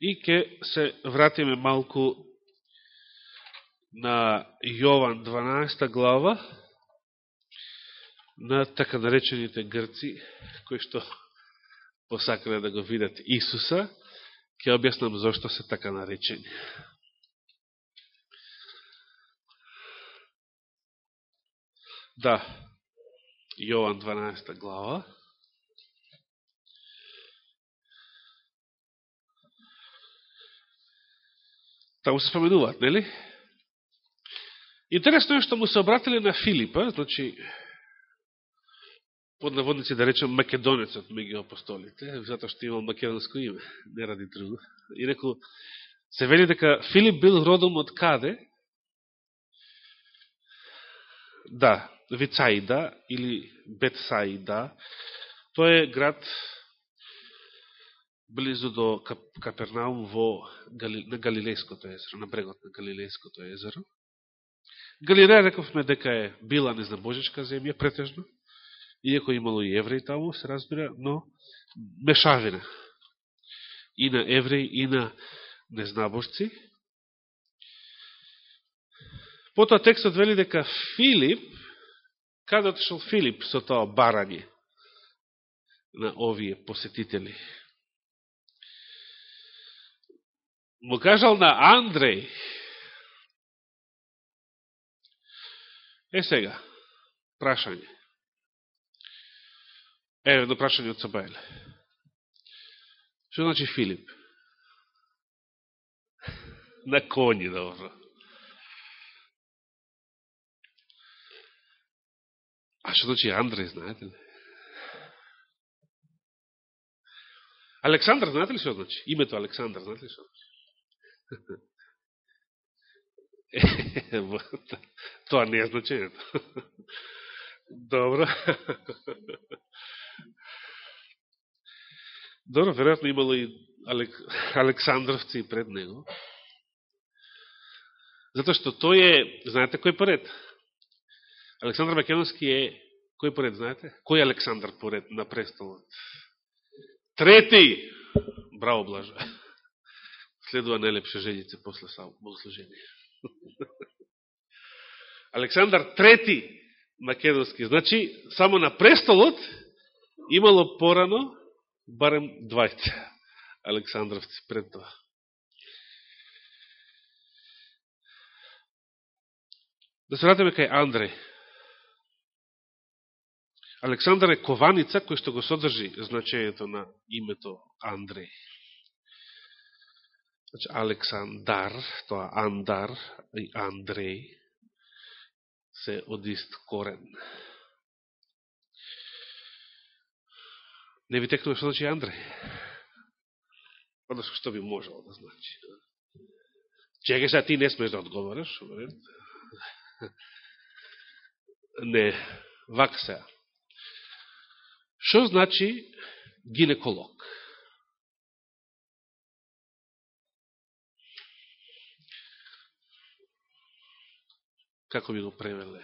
И ќе се вратиме малку на Јован 12 глава, на така наречените грци, кои што посакале да го видат Исуса, ќе објаснам зашто се така наречени. Да, Јован 12 глава. Така Таму се споменуваат, нели? Интересно е што му се обратили на Филипа, значи, под наводници да речем македонецот меѓу апостолите, затоа што имал македонско име, не ради друго. И реку, се вели дека Филип бил родом од каде? Да, Вицаида или Бетсаида. Тоа е град близо до Капернаум во Гали, на Галилејското езеро, на брегот на Галилејското езеро. Галилеја рековме дека е била незнабожечка земја, претежно, иако имало и евреи таму, се разбира, но мешавина. И на евреи, и на незнабожци. Потоа текстот вели дека Филип, каде отишел Филип со тоа барање на овие посетители? Му кажал на Андреј, Е сега, прашање. Е, едно прашање од Сабајле. Што значи Филип? На коњи, добро. А што значи Андреј, знаете ли? Александр, знаете ли што значи? Името Александр, знаете ли што значи? Тоа не е значението. Добро. Добро, веројатно имало и Алек... Александровци пред него. Затоа што тој е, знаете кој поред? Александр Македонски е, кој поред, знаете? Кој Александр поред на престолот? Трети! Браво, Блажа. Следува најлепше женице после богослужение. Александар трети македонски. Значи, само на престолот имало порано барем двајца Александровци пред тоа. Да се вратиме кај Андреј. Александар е кованица кој што го содржи значењето на името Андреј. Значи, Александар, тоа Андар и Андреј се од ист корен. Не ви текнува што значи Андреј? Одnosno што би можело да значи? Да? Чега сега ти не смеш да одговораш? Не, вак сега. Што значи гинеколог? Како би го превеле?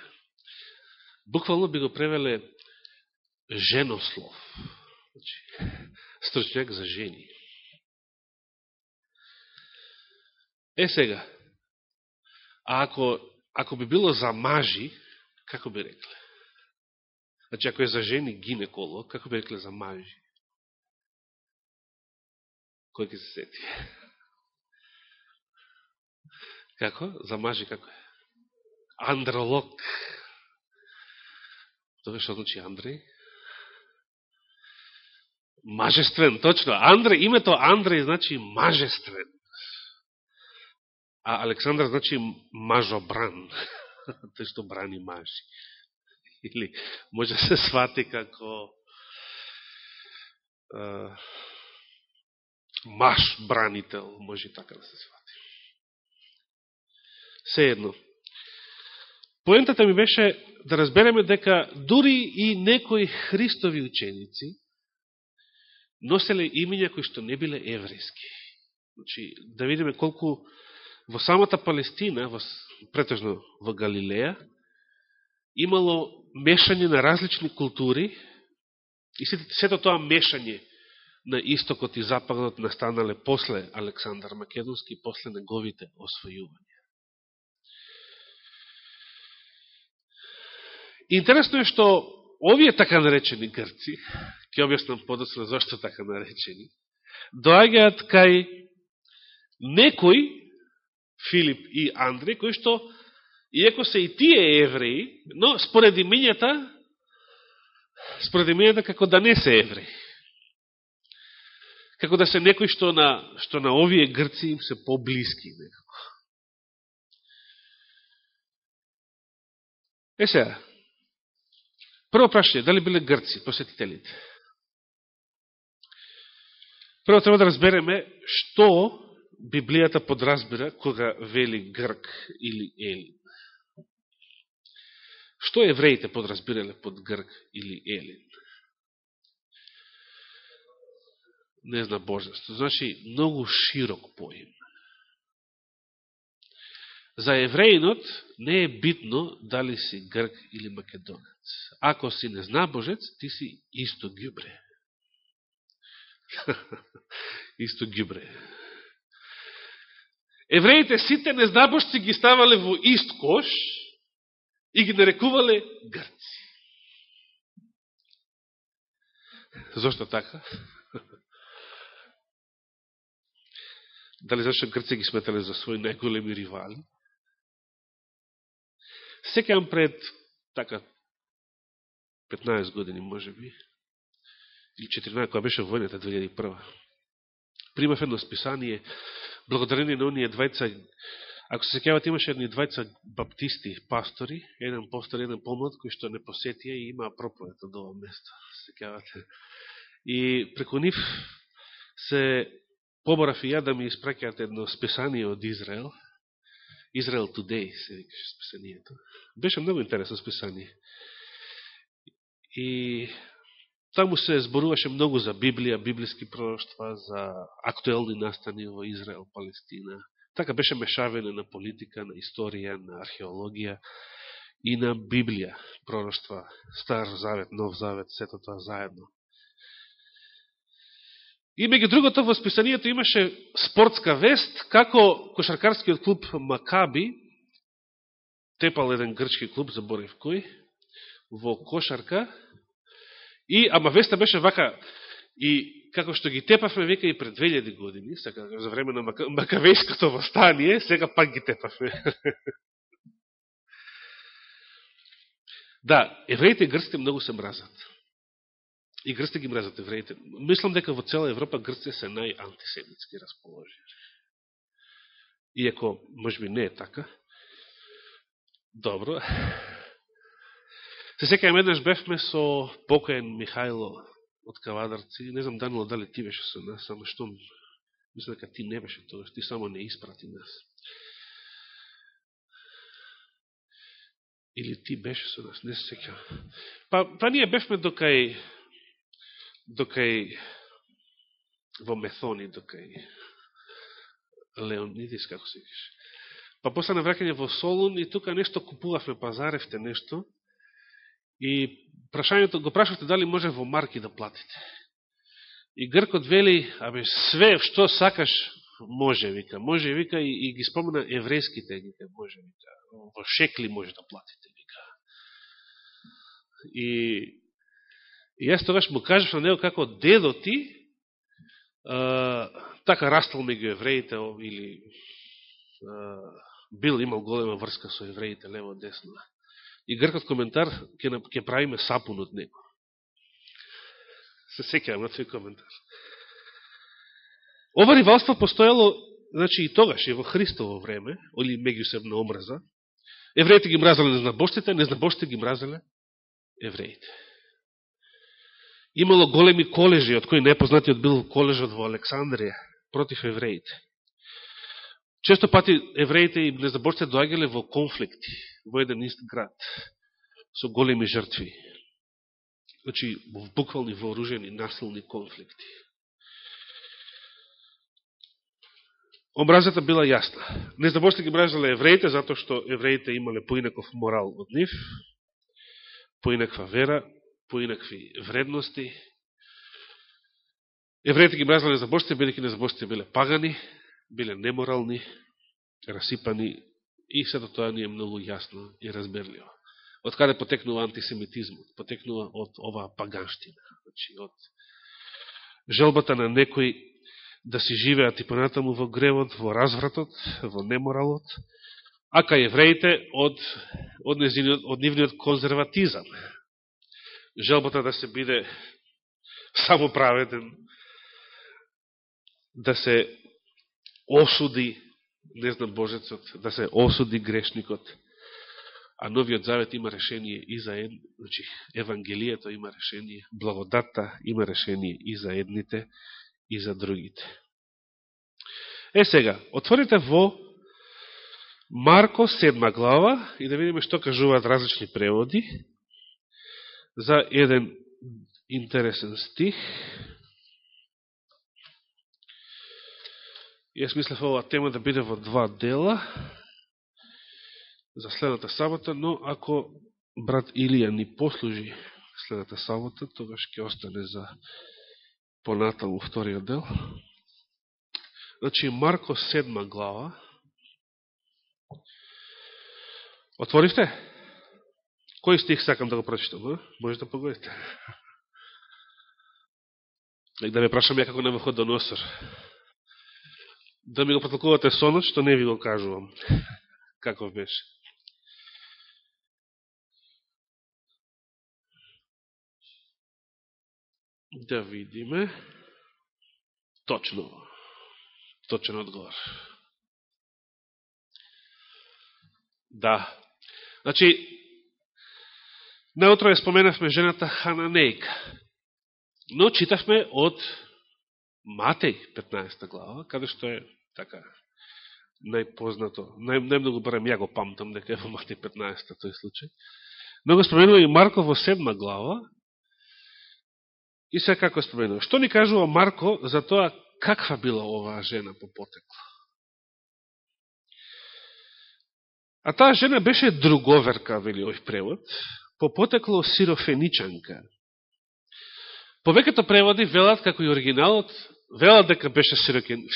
Буквално би го превеле женослов. Значи, стручњак за жени. Е сега, а ако, ако би било за мажи, како би рекле? Значи, ако е за жени гинеколог, како би рекле за мажи? Кој ќе се сети? Како? За мажи како е? Андролог. Тоа што значи Андреј? Мажествен, точно. Андре, името Андреј значи мажествен. А Александр значи мажобран. Тој што брани мажи. Или може да се свати како uh, маж бранител, може така да се свати. Се едно. Поентата ми беше да разбереме дека дури и некои Христови ученици носеле имиња кои што не биле еврејски. Значи, да видиме колку во самата Палестина, во, претежно во Галилеја, имало мешање на различни култури и сето тоа мешање на истокот и западот настанале после Александар Македонски, после неговите освојувања. Интересно е што овие така наречени грци, ќе објаснам подоцна зашто така наречени, доаѓаат кај некој, Филип и Андре, кои што, иеко се и тие евреи, но според имињата, според имињата како да не се евреи. Како да се некои што на, што на овие грци им се поблиски некако. Е сега, Прво прашање, дали биле грци посетителите? Прво треба да разбереме што Библијата подразбира кога вели грк или елин. Што евреите подразбирале под грк или елин? Не зна божество. Значи, многу широк поим. За евреинот не е битно дали си грк или македонец. Ако си незнабожец, ти си исто гибре. исто гибре. Евреите сите незнабожци ги ставале во ист кош и ги нарекувале грци. Зошто така? Дали зашто грци ги сметале за своји најголеми ривали? Секам пред, така, 15 години, може би, или 14, која беше војната 2001. Примав едно списание, благодарение на оние двајца, ако се секават, имаше едни двајца баптисти, пастори, еден пастор, еден помлад, кој што не посетија и имаа проповед од ова место, секавате. И преко нив се поборав и ја да ми испракјат едно списание од Израел, Israel Today се викаше списанието. Беше многу интересно списание. И таму се зборуваше многу за Библија, библиски пророќства, за актуелни настани во Израел, Палестина. Така беше мешавене на политика, на историја, на археологија и на Библија, пророќства, Стар Завет, Нов Завет, сето тоа заедно. И меѓу другото во списанието имаше спортска вест како кошаркарскиот клуб Макаби тепал еден грчки клуб, заборев кој, во кошарка и ама веста беше вака и како што ги тепавме века и пред 2000 години, сега за време на Макавејското востание, сега пак ги тепавме. да, евреите и грците многу се мразат. И грците ги мразат евреите. Мислам дека во цела Европа грците се најантисемитски расположени. Иако, може би, не е така. Добро. Се секајам еднаш бевме со покоен Михајло од Кавадарци. Не знам, Данило, дали ти беше со нас, само што мислам дека ти не беше тоа, ти само не испрати нас. Или ти беше со нас, не се секајам. Па, па ние бевме докај докај во Мефони, докај Леонидис, како се виш. Па после на вракање во Солун и тука нешто купувавме, пазаревте нешто и прашањето, го прашавте дали може во марки да платите. И Гркот вели, абе све што сакаш може, вика, може, вика, и, и ги спомена еврејските, вика, може, вика, во шекли може да платите, вика. И И јас тогаш му кажав на него како дедо ти, а, така растал меѓу евреите или а, бил имал голема врска со евреите лево десно. Да». И гркот коментар ќе ќе правиме сапун од него. Се сеќавам на тој коментар. Ова ривалство постоело значи и тогаш и во Христово време, или меѓусебна омраза. Евреите ги мразале незнабоштите, незнабоштите ги мразале евреите. Имало големи колежи, од кои непознатиот бил колежот во Александрија, против евреите. Често пати евреите и незаборците доаѓале во конфликти, во еден ист град, со големи жртви. Значи, во буквални вооружени, насилни конфликти. Омразата била јасна. Незаборците ги мразале евреите, затоа што евреите имале поинаков морал од нив, поинаква вера, поинакви вредности. евреите ги мразале незабожците, бидеќи незабожците биле пагани, биле неморални, расипани и сето тоа ни е многу јасно и разберливо. Од каде потекнува антисемитизмот? Потекнува од оваа паганштина. Значи, од желбата на некои да си живеат и понатаму во гревот, во развратот, во неморалот, а кај евреите од, од, незиниот, од нивниот конзерватизам. Желбата да се биде само праведен, да се осуди, не знам Божецот, да се осуди грешникот, а Новиот Завет има решение и за ед... значи, Евангелието има решение, благодатта има решение и за едните, и за другите. Е сега, отворите во Марко 7 глава и да видиме што кажуваат различни преводи за еден интересен стих. Јас мислев оваа тема да биде во два дела за следната сабота, но ако брат Илија ни послужи следната сабота, тогаш ќе остане за понатаму вториот дел. Значи, Марко 7 глава. Отворивте? Кој стих сакам да го прочитам? можете Може да погодите. Да ме прашам ја како носор. Да ми го протолкувате сонот, што не ви го кажувам. Каков беше? Да видиме. Точно. Точен одговор. Да. Значи, наутро ја споменавме жената Хананейка. Но читавме од Матеј 15 глава, каде што е така најпознато, нај, најмногу барем ја го памтам дека е во Матеј 15 тој случај. Но го споменува и Марко во 7 глава, И се како споменува. Што ни кажува Марко за тоа каква била оваа жена по потекло? А таа жена беше друговерка, вели овој превод, по потекло сирофеничанка. Повеќето преводи велат како и оригиналот, велат дека беше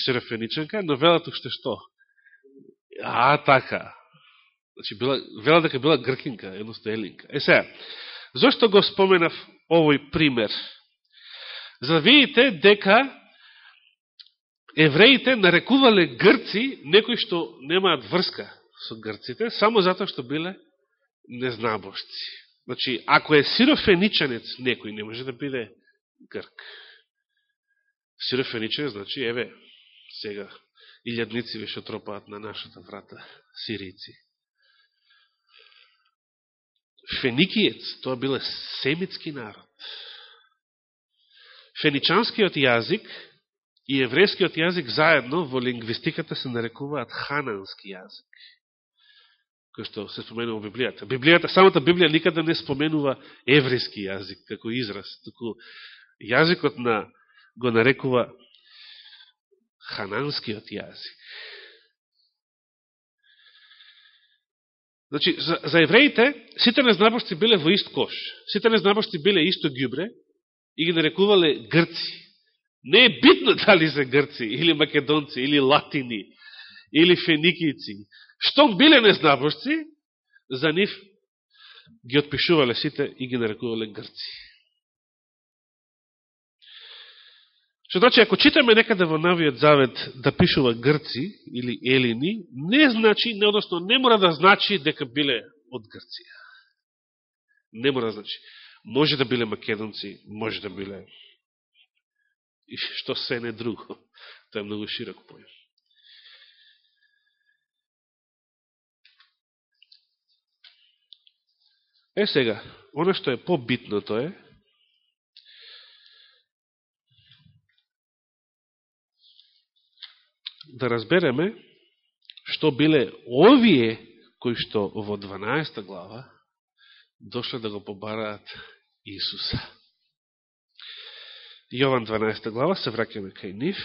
сирофеничанка, но велат уште што? А, така. Значи, била, велат дека била гркинка, едносто елинка. Е сега, зашто го споменав овој пример? За да видите дека евреите нарекувале грци некои што немаат врска со грците, само затоа што биле незнабошци. Значи, ако е сирофеничанец некој, не може да биде грк. Сирофеничанец, значи, еве, сега, илјадници веше тропаат на нашата врата, сирици. Феникиец, тоа биле семитски народ феничанскиот јазик и еврејскиот јазик заедно во лингвистиката се нарекуваат ханански јазик, кој што се споменува во Библијата. Библијата, самата Библија никаде не споменува еврејски јазик како израз, току јазикот на го нарекува хананскиот јазик. Значи, за, за евреите, сите незнабошци биле во ист кош. Сите незнабошци биле исто гјубре, и ги нарекувале грци. Не е битно дали се грци, или македонци, или латини, или феникици. Штом биле незнабожци, за нив ги отпишувале сите и ги нарекувале грци. Што значи, ако читаме некаде во Навиот Завет да пишува грци или елини, не значи, не, односно, не мора да значи дека биле од Грција. Не мора да значи. Може да биле македонци, може да биле и што се не друго. Тоа е многу широк појам. Е сега, оно што е побитното е, да разбереме што биле овие кои што во 12 глава дошле да го побараат Исуса. Јован 12 глава, се враќаме кај нив.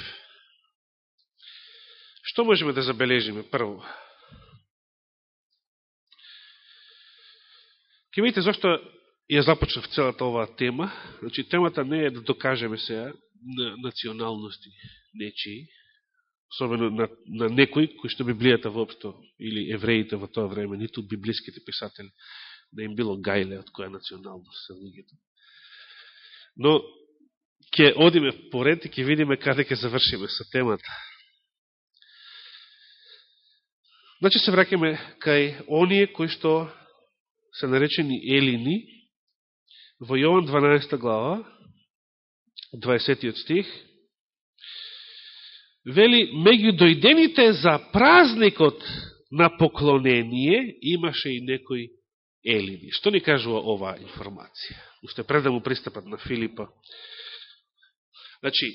Што можеме да забележиме прво? Ке видите зашто ја започнав целата оваа тема. Значи, темата не е да докажеме сега на националности нечии, особено на, на некои, кои што Библијата воопшто, или евреите во тоа време, ниту библиските писатели, да им било гајле од која националност се луѓето. Но, ќе одиме поред и ќе видиме каде ќе завршиме со темата. Значи се вракеме кај оние кои што се наречени Елини, во Јован 12 глава, 20 стих, вели, меѓу дојдените за празникот на поклонение имаше и некои елини. Што ни кажува оваа информација? Уште пред да му пристапат на Филипа. Значи,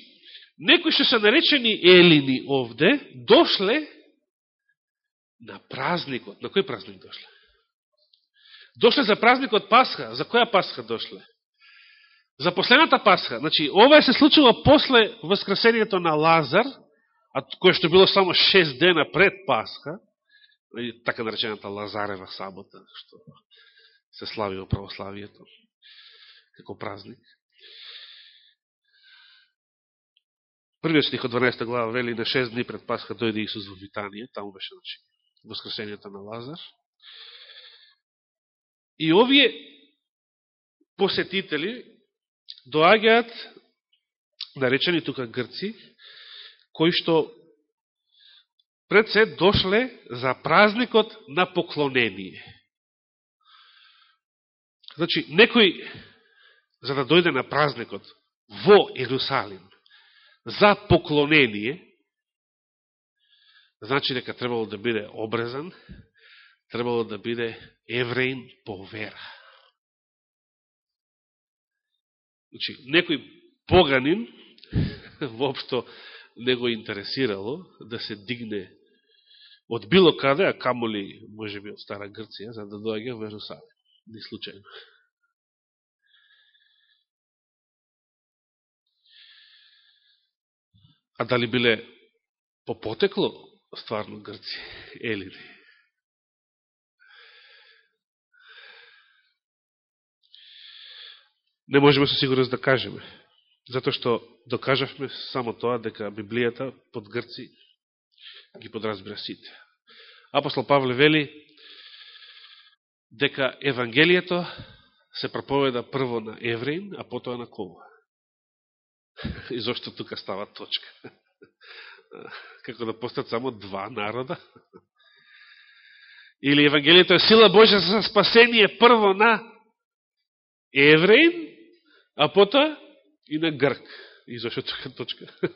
некои што се наречени елини овде, дошле на празникот. На кој празник дошле? Дошле за празникот Пасха. За која Пасха дошле? За последната Пасха. Значи, ова се случило после воскресението на Лазар, а кое што било само 6 дена пред Пасха, така наречената Лазарева сабота, што се слави во православието, како празник. Првиот стих од 12 глава вели на 6 дни пред Пасха дојде Исус во Витанија, таму беше значи, воскресението на Лазар. И овие посетители доаѓаат наречени тука грци, кои што пред се дошле за празникот на поклонение. Значи, некој, за да дојде на празникот во Иерусалим, за поклонение, значи дека требало да биде обрезан, требало да биде евреин по вера. Значи, некој поганин воопшто не го интересирало да се дигне од било каде, а камоли, може би, од Стара Грција, за да доаѓа во Ерусалим. Ни случајно. А дали биле по потекло стварно Грци, ели? Не не можеме со сигурност да кажеме. Зато што докажавме само тоа дека Библијата под грци ги подразбира сите. Апостол Павле вели дека Евангелието се проповеда прво на евреин, а потоа на кого. И зашто тука става точка? Како да постат само два народа? Или Евангелието е сила Божја за спасение прво на евреин, а потоа и на грк. И зашто тука точка?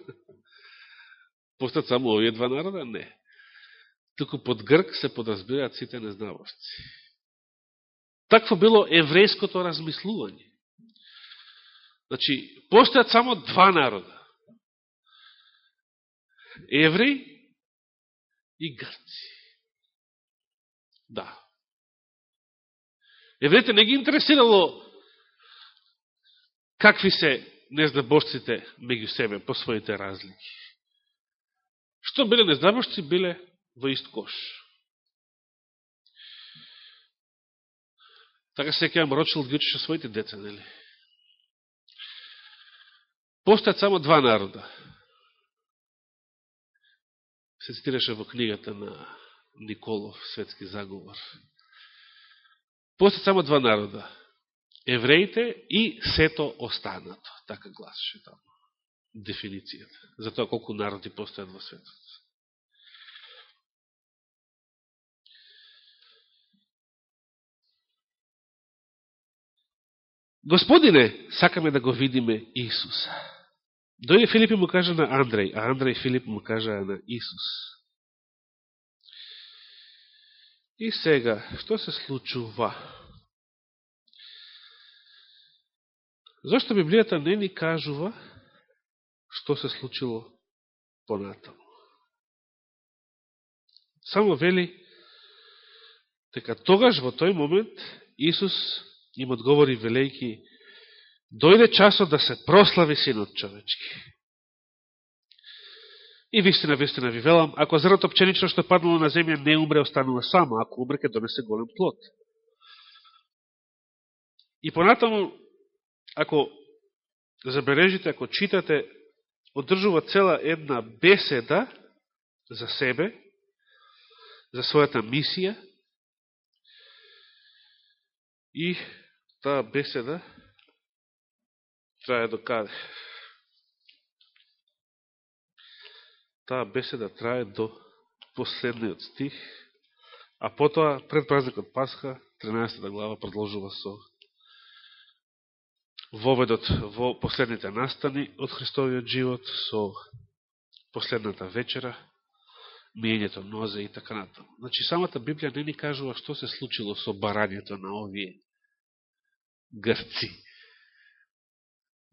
Постат само овие два народа? Не. Туку под грк се подразбираат сите незнавости. Такво било еврејското размислување. Значи, постојат само два народа. Евреи и грци. Да. Евреите не ги интересирало какви се незнабожците меѓу себе по своите разлики. Што биле незнабожци, биле во ист кош. Така се кеам Рочилд ги учеше своите деца, нели? Постојат само два народа. Се цитираше во книгата на Николов, Светски заговор. Постојат само два народа евреите и сето останато. Така гласеше таму дефиницијата. За тоа колку народи постојат во светот. Господине, сакаме да го видиме Исус. Дојде Филип и му кажа на Андреј, а Андреј Филип му кажа на Исус. И сега, што се случува? Зошто Библијата не ни кажува што се случило понатаму? Само вели дека тогаш во тој момент Исус им одговори велејки дојде часот да се прослави синот човечки. И вистина, вистина ви велам, ако зрното пченично што паднало на земја не умре, останува само, ако умре, ке донесе голем плод. И понатаму ако забележите, ако читате одржува цела една беседа за себе, за својата мисија и таа беседа трае до каде? Таа беседа трае до последниот стих, а потоа пред празникот Пасха, 13 глава продолжува со воведот во последните настани од Христовиот живот, со последната вечера, мијењето нозе и така натаму. Значи, самата Библија не ни кажува што се случило со барањето на овие грци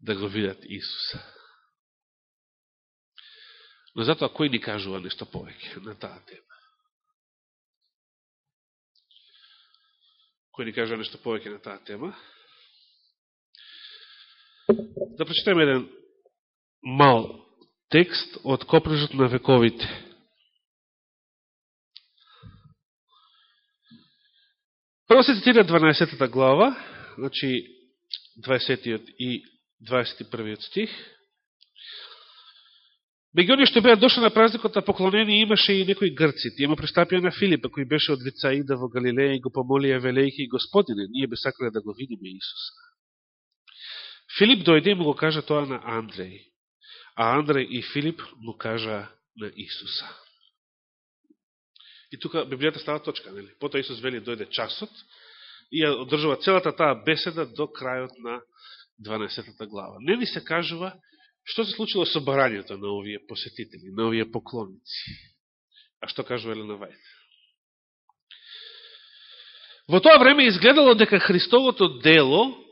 да го видат Исуса. Но затоа кој ни кажува нешто повеќе на таа тема? Кој ни кажува нешто повеќе на таа тема? Да прочитаме еден мал текст од Копрежот на вековите. Прво се цитира 12 глава, значи 20 и 21 стих. Меѓу оние што беа дошли на празникот на поклонение имаше и некои грци. Тие му пристапија на Филипа, кој беше од Вицаида во Галилеја и го помолија велејки Господине, ние бе сакале да го видиме Исуса. Филип дојде и му го кажа тоа на Андреј, а Андреј и Филип му кажа на Исуса. И тука Библијата става точка, нели? Потоа Исус вели дојде часот и ја одржува целата таа беседа до крајот на 12 глава. Не ни се кажува што се случило со барањето на овие посетители, на овие поклонници. А што кажува Елена Вајд? Во тоа време изгледало дека Христовото дело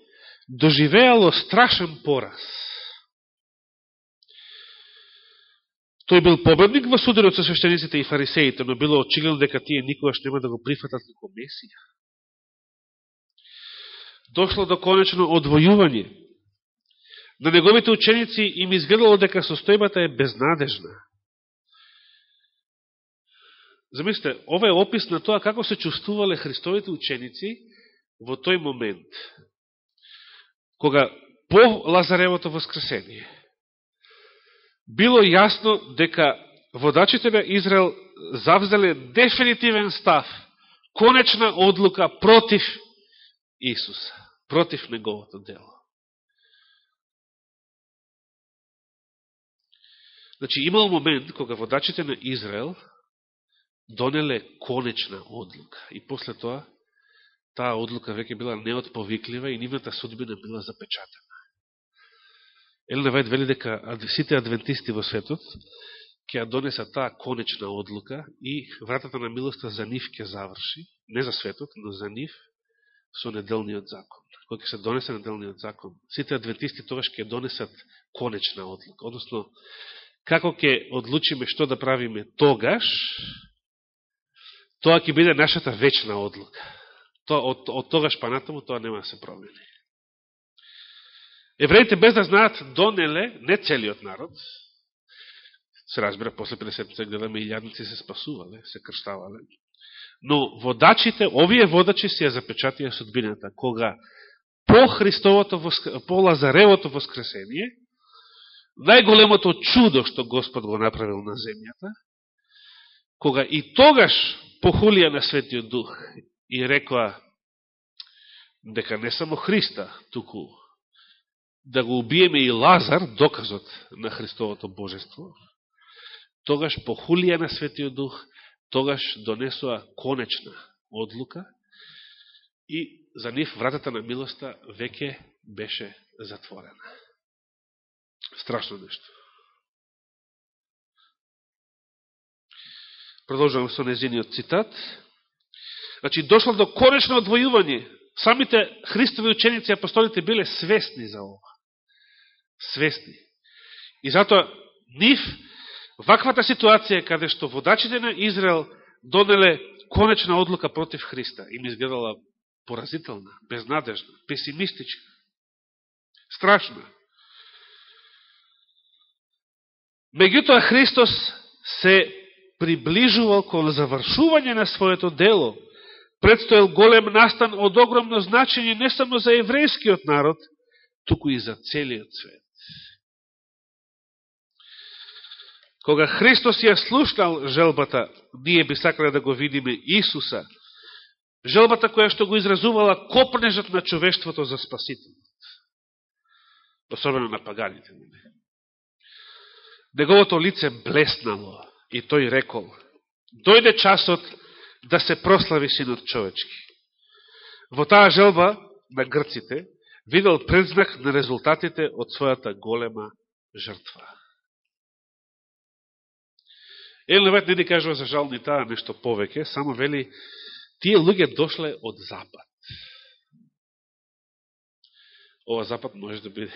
доживеало страшен пораз. Тој бил победник во судерот со свештениците и фарисеите, но било очигледно дека тие никогаш нема да го прифатат како Месија. Дошло до конечно одвојување На неговите ученици им изгледало дека состојбата е безнадежна. Замислите, ова е опис на тоа како се чувствувале Христовите ученици во тој момент, кога по Лазаревото воскресение било јасно дека водачите на Израел завзеле дефинитивен став, конечна одлука против Исуса, против неговото дело. Значи, имал момент кога водачите на Израел донеле конечна одлука. И после тоа, таа одлука веќе била неотповиклива и нивната судбина била запечатена. Елена Вајд вели дека сите адвентисти во светот ќе ја донеса таа конечна одлука и вратата на милоста за нив ќе заврши, не за светот, но за нив, со неделниот закон. Кој ќе се донесе неделниот закон, сите адвентисти тогаш ќе донесат конечна одлука, односно како ќе одлучиме што да правиме тогаш, тоа ќе биде нашата вечна одлука. Тоа, од, од тогаш па натаму тоа нема да се промени. Евреите без да знаат донеле, не целиот народ, се разбира, после 50 гледаме и јадници се спасувале, се крштавале, но водачите, овие водачи си ја запечатија судбината, кога по Христовото, по Лазаревото воскресение, најголемото чудо што Господ го направил на земјата, кога и тогаш похулија на Светиот Дух и рекоа дека не само Христа, туку да го убиеме и Лазар, доказот на Христовото Божество, тогаш похулија на Светиот Дух, тогаш донесоа конечна одлука и за нив вратата на милоста веќе беше затворена. Страшно нешто. Продолжувам со незиниот цитат. Значи, дошло до конечно одвојување. Самите Христови ученици и апостолите биле свесни за ова. Свесни. И затоа нив, ваквата ситуација каде што водачите на Израел донеле конечна одлука против Христа, им изгледала поразителна, безнадежна, песимистична, страшна. Меѓутоа Христос се приближувал кон завршување на своето дело. Предстоел голем настан од огромно значење не само за еврејскиот народ, туку и за целиот свет. Кога Христос ја слушнал желбата, ние би сакале да го видиме Исуса, желбата која што го изразувала копнежот на човештвото за спасителот, Особено на паганите. Неговото лице блеснало и тој рекол, дојде часот да се прослави синот човечки. Во таа желба на грците видел предзнак на резултатите од својата голема жртва. Елен не ни кажува за жал ни таа нешто повеќе, само вели, тие луѓе дошле од запад. Ова запад може да биде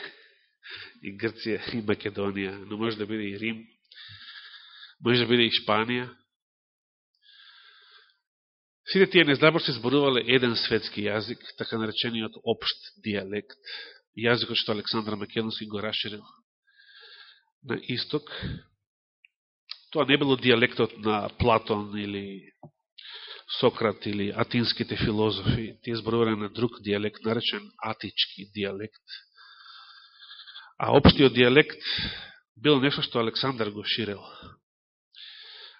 и Грција, и Македонија, но може да биде и Рим, може да биде и Шпанија. Сите тие незнаборци зборувале еден светски јазик, така наречениот обшт диалект, јазикот што Александра Македонски го расширил на исток, Тоа не било диалектот на Платон или Сократ или атинските филозофи. Тие зборувале на друг диалект, наречен атички диалект. А обштиот диалект бил нешто што Александар го ширел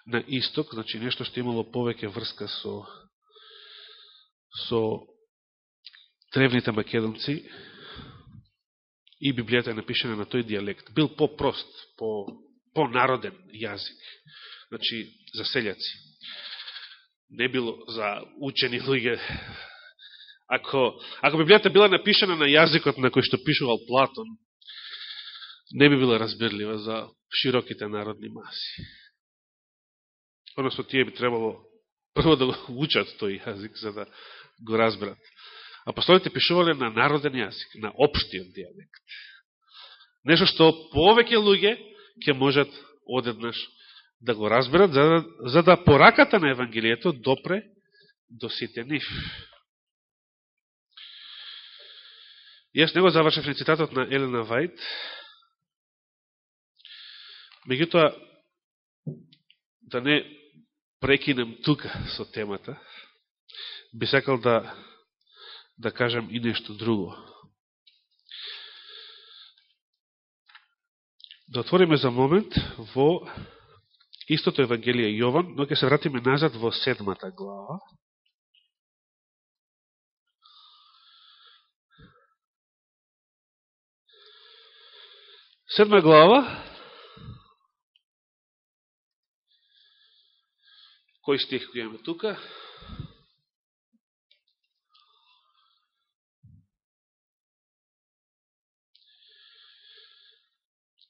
на исток, значи нешто што имало повеќе врска со со древните македонци и Библијата е напишена на тој диалект. Бил по-прост, по понароден јазик. Значи, за селјаци. Не било за учени луѓе. Ако, ако Библијата била напишана на јазикот на кој што пишувал Платон, не би била разбирлива за широките народни маси. Односно, тие би требало прво да го учат тој јазик, за да го разберат. Апостолите пишувале на народен јазик, на обштиот диалект. Нешто што повеќе луѓе ќе можат одеднаш да го разберат, за да, за да пораката на Евангелието допре до сите нив. Јас не го завршав на цитатот на Елена Вајт, меѓутоа, да не прекинем тука со темата, би сакал да, да кажам и нешто друго. да отвориме за момент во истото Евангелие Јован, но ќе се вратиме назад во седмата глава. Седма глава, кој стих кој имаме тука?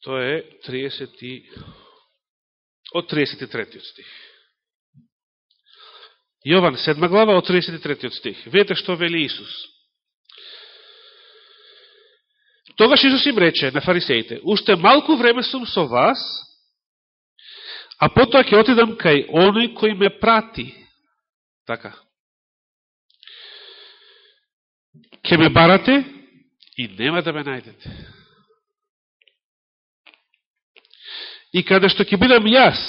Тоа е 30 од 33 стих. Јован 7 глава од 33 стих. Видете што вели Исус. Тогаш Исус им рече на фарисеите, уште малку време сум со вас, а потоа ќе отидам кај оној кој ме прати. Така. Ке ме барате и нема да ме најдете. И каде што ќе бидам јас,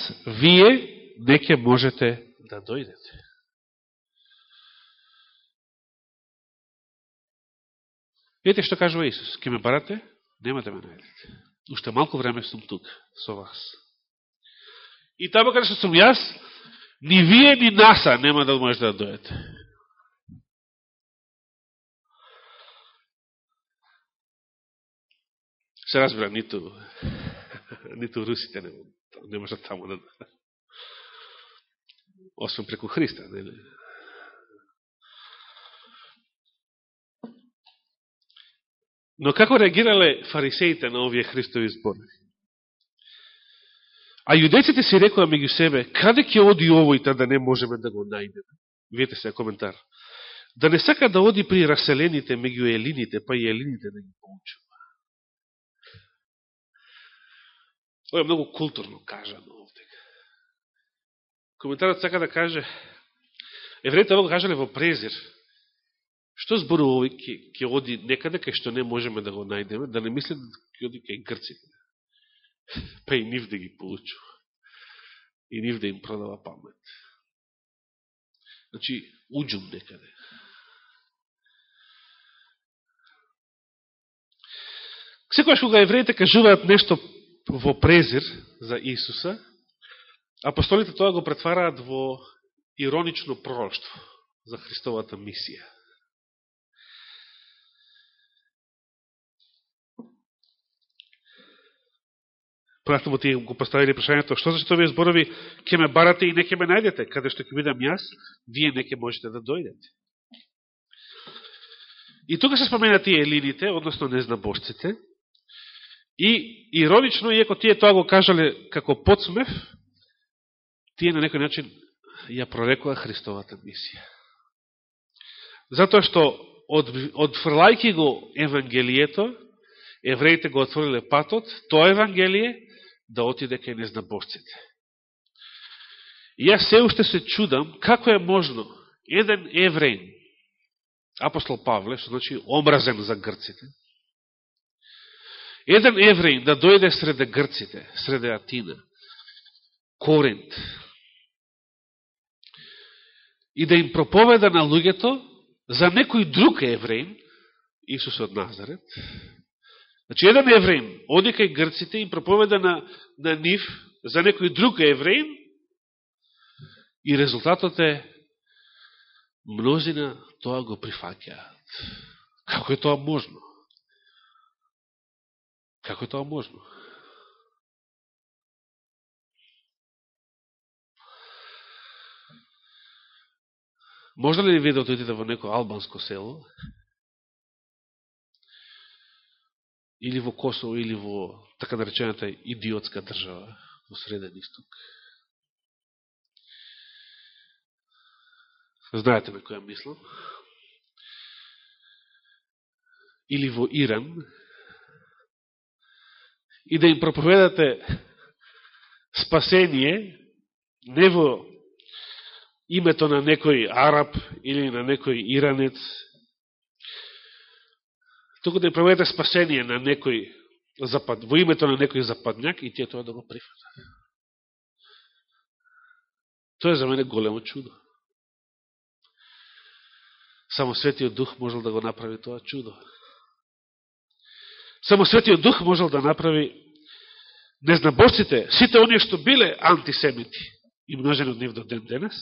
вие не ќе можете да дојдете. Видите што кажува Исус? Ке ме барате, нема да ме најдете. Уште малку време сум тук со вас. И таму каде што сум јас, ни вие, ни наса нема да можете да дојдете. Се разбира, ниту ниту русите не, не можат таму да... Освен преку Христа, нели? Но како реагирале фарисеите на овие Христови збори? А јудејците си рекоа меѓу себе, каде ќе оди овој та да не можеме да го најдеме? Виете се коментар. Да не сака да оди при раселените меѓу елините, па и елините да ги поучува. Ова е многу културно кажано овде. Коментарот сака да каже, евреите ово кажале во презир, што зборува овој ќе оди некаде кај што не можеме да го најдеме, да не мисле да ќе оди кај грците. Па и нив да ги получува. И нив да им продава памет. Значи, уджум некаде. Секојаш кога евреите кажуваат нешто во презир за Исуса, апостолите тоа го претвараат во иронично пророќство за Христовата мисија. Понатаму тие го поставили прашањето, што зашто вие зборови ќе ме барате и не ќе ме најдете, каде што ќе бидам јас, вие не ќе можете да дојдете. И тука се споменат тие елините, односно незнабожците, и иронично, иеко тие тоа го кажале како подсмев, тие на некој начин ја прорекува Христовата мисија. Затоа што од, одфрлајки го Евангелието, евреите го отвориле патот, тоа Евангелие да отиде кај незнабожците. И јас се уште се чудам како е можно еден евреин, апостол Павле, што значи омразен за грците, еден евреин да дојде среде грците, среде Атина, Коринт, и да им проповеда на луѓето за некој друг евреин, Исус од Назарет, Значи, еден евреин оди кај грците и проповеда на, на нив за некој друг евреин и резултатот е мнозина тоа го прифакјаат. Како е тоа можно? Како е тоа можно? Може ли ви да отидете во некој албанско село или во Косово, или во така да наречената идиотска држава во Среден Исток. Знаете на која мислам. Или во Иран. И да им проповедате спасение не во името на некој араб или на некој иранец туку да ја проведете спасение на некој запад, во името на некој западњак и тие тоа да го прифатат. Тоа е за мене големо чудо. Само Светиот Дух можел да го направи тоа чудо. Само Светиот Дух можел да направи незнаборците, сите оние што биле антисемити и множени од нив до ден денес,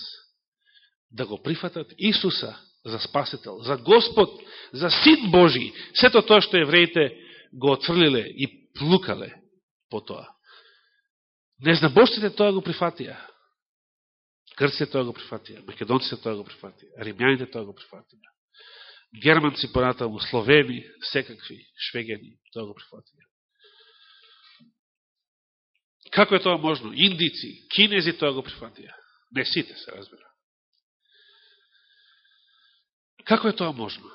да го прифатат Исуса за Спасител, за Господ, за Син Божи, сето тоа што евреите го отврлиле и плукале по тоа. Незнабожците тоа го прифатија. Грците тоа го прифатија, македонците тоа го прифатија, римјаните тоа го прифатија. Германци понатаму, словени, секакви, швегени, тоа го прифатија. Како е тоа можно? Индици, кинези тоа го прифатија. Не сите се разбира. Како е тоа можно?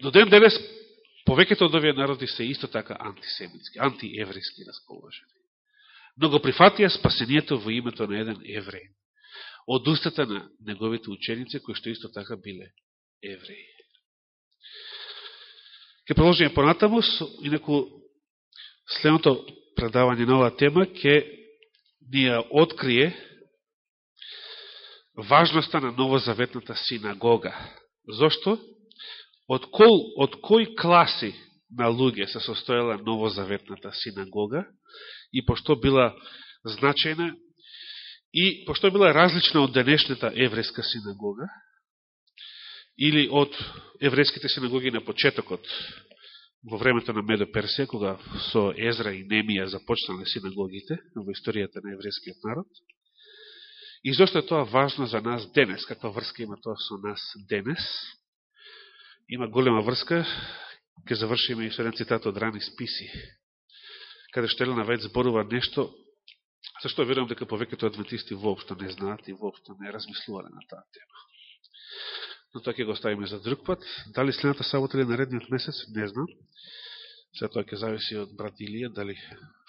До ден денес, повеќето од овие народи се исто така антисемитски, антиеврејски расположени. Но го прифатија спасението во името на еден евреј. Од устата на неговите ученици, кои што исто така биле евреи. Ке продолжиме понатаму, инаку следното предавање на оваа тема ке ни ја открие важноста на новозаветната синагога. Зошто? Од, кол, од кој класи на луѓе се состоела новозаветната синагога и пошто била значајна и пошто била различна од денешната еврејска синагога или од еврејските синагоги на почетокот во времето на Медо Персија, кога со Езра и Немија започнале синагогите во историјата на еврејскиот народ, И зашто е тоа важно за нас денес? Каква врска има тоа со нас денес? Има голема врска, ќе завршиме и со еден цитат од рани списи, каде што Елена Вајд зборува нешто, зашто верувам дека повеќето адвентисти воопшто не знаат и воопшто не размислувале на таа тема. Но тоа ќе го оставиме за друг пат. Дали следната сабота или наредниот месец, не знам. Се тоа ќе зависи од брат Илија, дали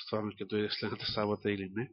стварно ќе дојде следната сабота или не.